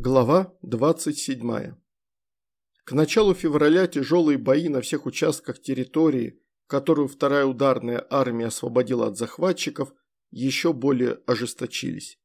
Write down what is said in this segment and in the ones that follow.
Глава 27. К началу февраля тяжелые бои на всех участках территории, которую вторая ударная армия освободила от захватчиков, еще более ожесточились.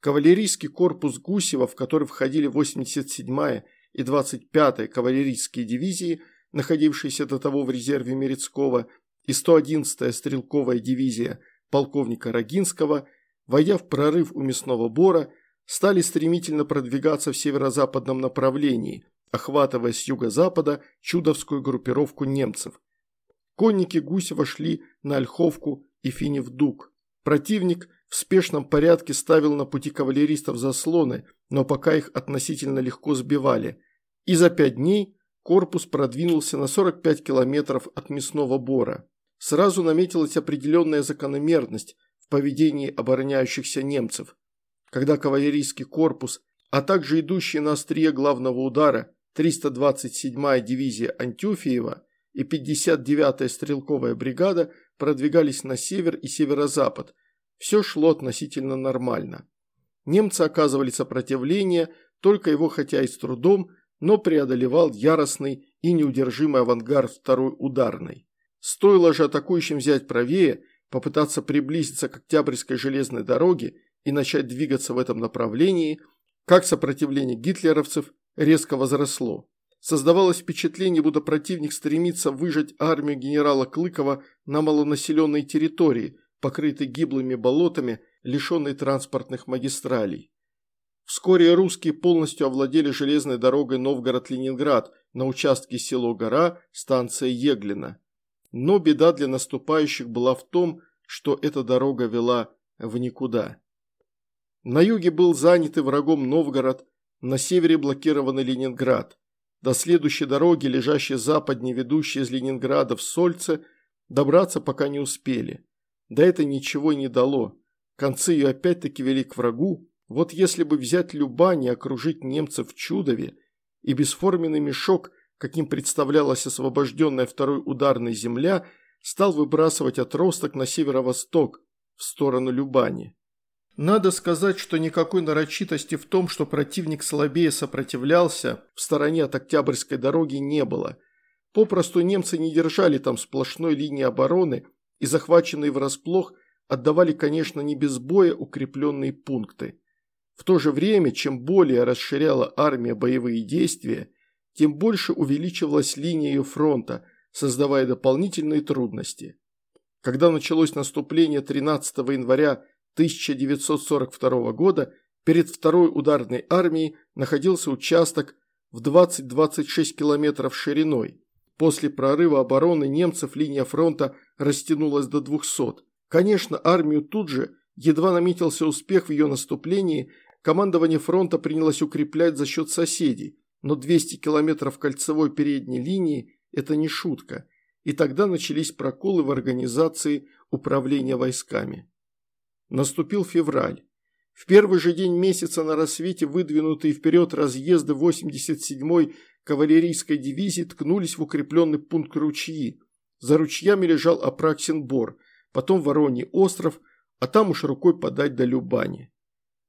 Кавалерийский корпус Гусева, в который входили 87-я и 25-я кавалерийские дивизии, находившиеся до того в резерве Мерецкого, и 111-я стрелковая дивизия полковника Рогинского, войдя в прорыв у Мясного Бора, стали стремительно продвигаться в северо-западном направлении, охватывая с юго-запада чудовскую группировку немцев. Конники Гусева шли на Ольховку и Финев-Дуг. Противник в спешном порядке ставил на пути кавалеристов заслоны, но пока их относительно легко сбивали. И за пять дней корпус продвинулся на 45 километров от Мясного Бора. Сразу наметилась определенная закономерность в поведении обороняющихся немцев когда кавалерийский корпус, а также идущие на острие главного удара 327-я дивизия Антюфиева и 59-я стрелковая бригада продвигались на север и северо-запад, все шло относительно нормально. Немцы оказывали сопротивление, только его хотя и с трудом, но преодолевал яростный и неудержимый авангард второй ударной. Стоило же атакующим взять правее, попытаться приблизиться к Октябрьской железной дороге и начать двигаться в этом направлении, как сопротивление гитлеровцев резко возросло. Создавалось впечатление, будто противник стремится выжать армию генерала Клыкова на малонаселенной территории, покрытой гиблыми болотами, лишенной транспортных магистралей. Вскоре русские полностью овладели железной дорогой Новгород-Ленинград на участке село Гора, станция Еглина. Но беда для наступающих была в том, что эта дорога вела в никуда. На юге был занят врагом Новгород, на севере блокированный Ленинград. До следующей дороги, лежащей западнее, ведущей из Ленинграда в Сольце, добраться пока не успели. Да это ничего не дало. Концы ее опять-таки вели к врагу. Вот если бы взять Любань и окружить немцев в Чудове, и бесформенный мешок, каким представлялась освобожденная второй ударной земля, стал выбрасывать отросток на северо-восток, в сторону Любани. Надо сказать, что никакой нарочитости в том, что противник слабее сопротивлялся, в стороне от Октябрьской дороги не было. Попросту немцы не держали там сплошной линии обороны и захваченные врасплох отдавали, конечно, не без боя укрепленные пункты. В то же время, чем более расширяла армия боевые действия, тем больше увеличивалась линия ее фронта, создавая дополнительные трудности. Когда началось наступление 13 января 1942 года перед второй ударной армией находился участок в 20-26 километров шириной. После прорыва обороны немцев линия фронта растянулась до 200. Конечно, армию тут же, едва наметился успех в ее наступлении, командование фронта принялось укреплять за счет соседей, но 200 километров кольцевой передней линии – это не шутка, и тогда начались проколы в организации управления войсками. Наступил февраль. В первый же день месяца на рассвете выдвинутые вперед разъезды 87-й кавалерийской дивизии ткнулись в укрепленный пункт ручьи. За ручьями лежал Апраксин Бор, потом Вороний остров, а там уж рукой подать до Любани.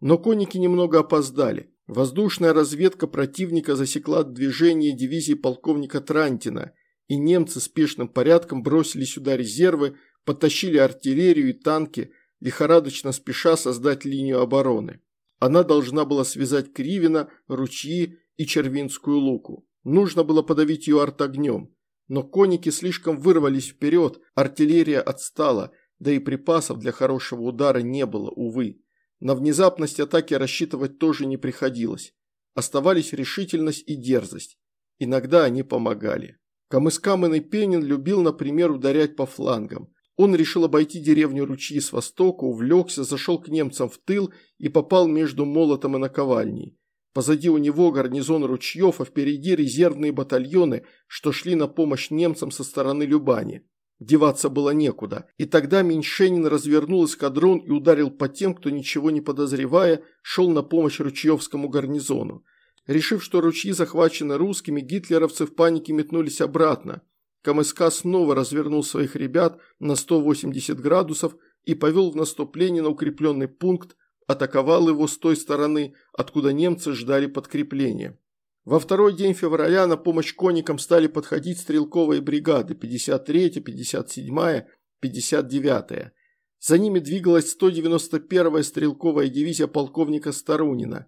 Но конники немного опоздали. Воздушная разведка противника засекла движение дивизии полковника Трантина, и немцы спешным порядком бросили сюда резервы, подтащили артиллерию и танки, лихорадочно спеша создать линию обороны. Она должна была связать Кривина, Ручьи и Червинскую луку. Нужно было подавить ее артогнем. Но конники слишком вырвались вперед, артиллерия отстала, да и припасов для хорошего удара не было, увы. На внезапность атаки рассчитывать тоже не приходилось. Оставались решительность и дерзость. Иногда они помогали. Камыскамын и Пенин любил, например, ударять по флангам. Он решил обойти деревню ручьи с востока, увлекся, зашел к немцам в тыл и попал между молотом и наковальней. Позади у него гарнизон ручьев, а впереди резервные батальоны, что шли на помощь немцам со стороны Любани. Деваться было некуда, и тогда Меньшенин развернул эскадрон и ударил по тем, кто, ничего не подозревая, шел на помощь ручьевскому гарнизону. Решив, что ручьи захвачены русскими, гитлеровцы в панике метнулись обратно – КМСК снова развернул своих ребят на 180 градусов и повел в наступление на укрепленный пункт атаковал его с той стороны, откуда немцы ждали подкрепления. Во второй день февраля на помощь конникам стали подходить стрелковые бригады 53-я, 57-я, 59-я. За ними двигалась 191-я стрелковая дивизия полковника Старунина.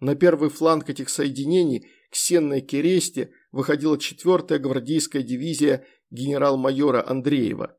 На первый фланг этих соединений к Сенной Кересте выходила 4-я гвардейская дивизия генерал-майора Андреева.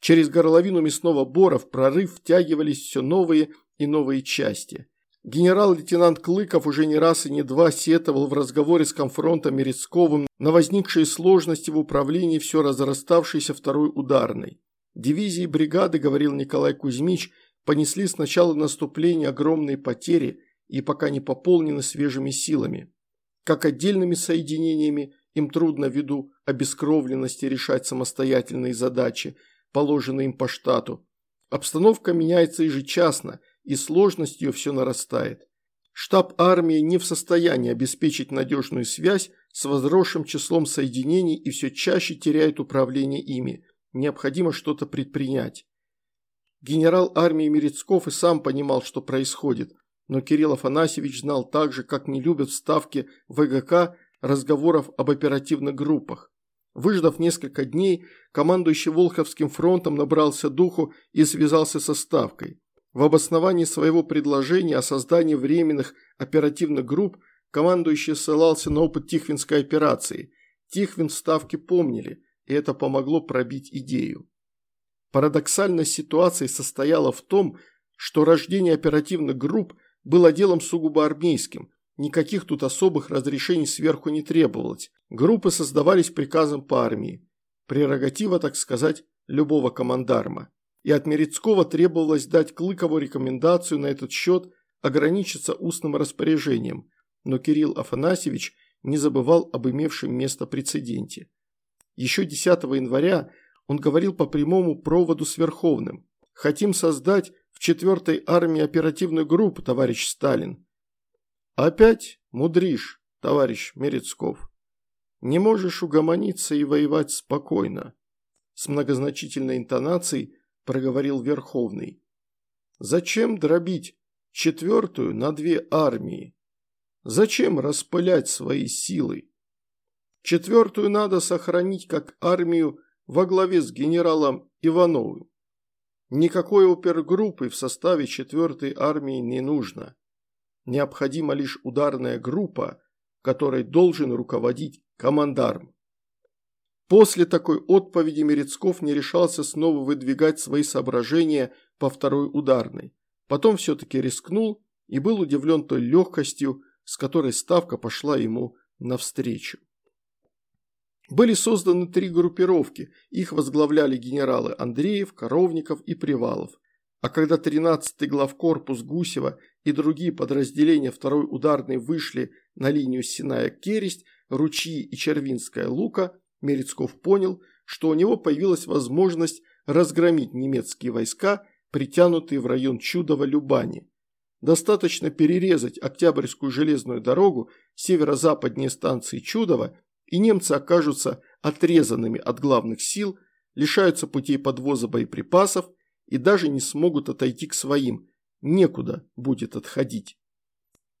Через горловину мясного бора в прорыв втягивались все новые и новые части – Генерал-лейтенант Клыков уже не раз и не два сетовал в разговоре с конфронтом Мерецковым на возникшие сложности в управлении все разраставшейся второй ударной. Дивизии бригады, говорил Николай Кузьмич, понесли с начала наступления огромные потери и пока не пополнены свежими силами. Как отдельными соединениями им трудно ввиду обескровленности решать самостоятельные задачи, положенные им по штату. Обстановка меняется ежечасно – и сложность ее все нарастает. Штаб армии не в состоянии обеспечить надежную связь с возросшим числом соединений и все чаще теряет управление ими. Необходимо что-то предпринять. Генерал армии Мерецков и сам понимал, что происходит, но Кирилл Афанасьевич знал так же, как не любят вставки ВГК разговоров об оперативных группах. Выждав несколько дней, командующий Волховским фронтом набрался духу и связался со Ставкой. В обосновании своего предложения о создании временных оперативных групп командующий ссылался на опыт Тихвинской операции. Тихвин ставки помнили, и это помогло пробить идею. Парадоксальность ситуации состояла в том, что рождение оперативных групп было делом сугубо армейским, никаких тут особых разрешений сверху не требовалось, группы создавались приказом по армии. Прерогатива, так сказать, любого командарма и от Мерецкого требовалось дать Клыкову рекомендацию на этот счет ограничиться устным распоряжением, но Кирилл Афанасьевич не забывал об имевшем место прецеденте. Еще 10 января он говорил по прямому проводу с Верховным. «Хотим создать в 4-й армии оперативную группу, товарищ Сталин». «Опять мудришь, товарищ Мерецков. Не можешь угомониться и воевать спокойно». С многозначительной интонацией проговорил Верховный. Зачем дробить четвертую на две армии? Зачем распылять свои силы? Четвертую надо сохранить как армию во главе с генералом Ивановым. Никакой опергруппы в составе четвертой армии не нужно. Необходима лишь ударная группа, которой должен руководить командарм. После такой отповеди Мерецков не решался снова выдвигать свои соображения по второй ударной. Потом все-таки рискнул и был удивлен той легкостью, с которой ставка пошла ему навстречу. Были созданы три группировки, их возглавляли генералы Андреев, Коровников и Привалов. А когда 13-й главкорпус Гусева и другие подразделения второй ударной вышли на линию Синая-Кересть, Ручьи и Червинская Лука, Мерецков понял, что у него появилась возможность разгромить немецкие войска, притянутые в район Чудова-Любани. Достаточно перерезать Октябрьскую железную дорогу северо-западнее станции Чудова, и немцы окажутся отрезанными от главных сил, лишаются путей подвоза боеприпасов и даже не смогут отойти к своим, некуда будет отходить.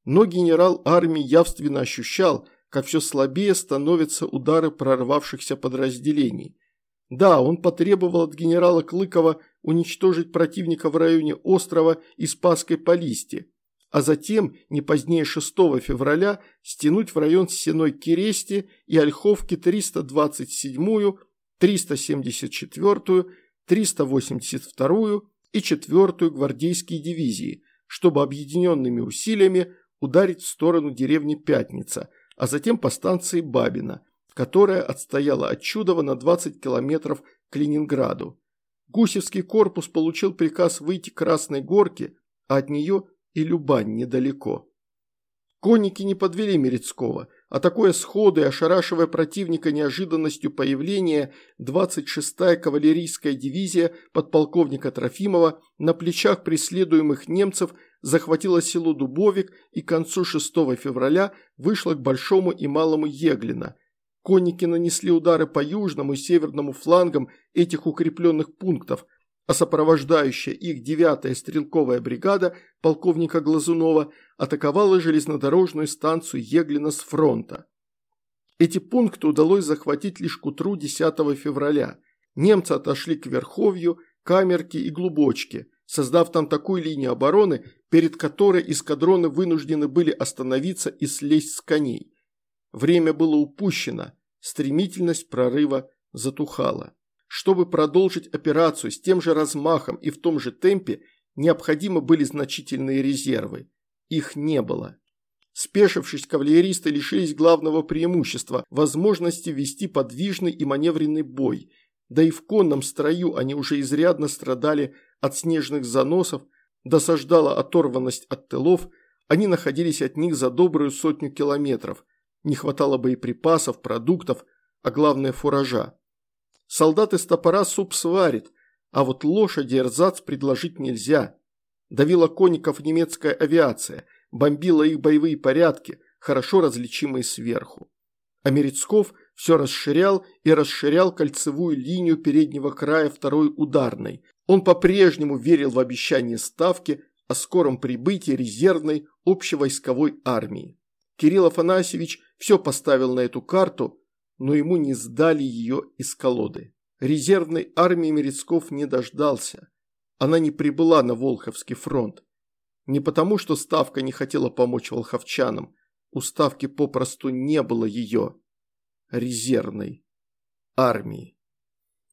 Но генерал армии явственно ощущал, как все слабее становятся удары прорвавшихся подразделений. Да, он потребовал от генерала Клыкова уничтожить противника в районе острова и Спасской Полисти, а затем, не позднее 6 февраля, стянуть в район Сеной Керести и Ольховки 327-ю, 374-ю, 382-ю и 4-ю гвардейские дивизии, чтобы объединенными усилиями ударить в сторону деревни Пятница – а затем по станции Бабина, которая отстояла от Чудова на 20 километров к Ленинграду. Гусевский корпус получил приказ выйти к Красной Горке, а от нее и Любань недалеко. Конники не подвели Мерецкого, а такое сходу и ошарашивая противника неожиданностью появления 26-я кавалерийская дивизия подполковника Трофимова на плечах преследуемых немцев захватила село Дубовик и к концу 6 февраля вышла к Большому и Малому Еглина. Конники нанесли удары по южному и северному флангам этих укрепленных пунктов, а сопровождающая их 9-я стрелковая бригада полковника Глазунова атаковала железнодорожную станцию Еглина с фронта. Эти пункты удалось захватить лишь к утру 10 февраля. Немцы отошли к Верховью, Камерке и Глубочке, создав там такую линию обороны, перед которой эскадроны вынуждены были остановиться и слезть с коней. Время было упущено, стремительность прорыва затухала. Чтобы продолжить операцию с тем же размахом и в том же темпе, необходимы были значительные резервы. Их не было. Спешившись, кавалеристы лишились главного преимущества – возможности вести подвижный и маневренный бой. Да и в конном строю они уже изрядно страдали от снежных заносов, досаждала оторванность от тылов, они находились от них за добрую сотню километров. Не хватало боеприпасов, продуктов, а главное фуража. Солдат из топора суп сварит, а вот лошади эрзац предложить нельзя. Давила конников немецкая авиация, бомбила их боевые порядки, хорошо различимые сверху. А Мерецков все расширял и расширял кольцевую линию переднего края второй ударной. Он по-прежнему верил в обещание ставки о скором прибытии резервной общевойсковой армии. Кирилл Афанасьевич все поставил на эту карту, но ему не сдали ее из колоды. Резервной армии Мерецков не дождался. Она не прибыла на Волховский фронт. Не потому, что Ставка не хотела помочь волховчанам. У Ставки попросту не было ее резервной армии.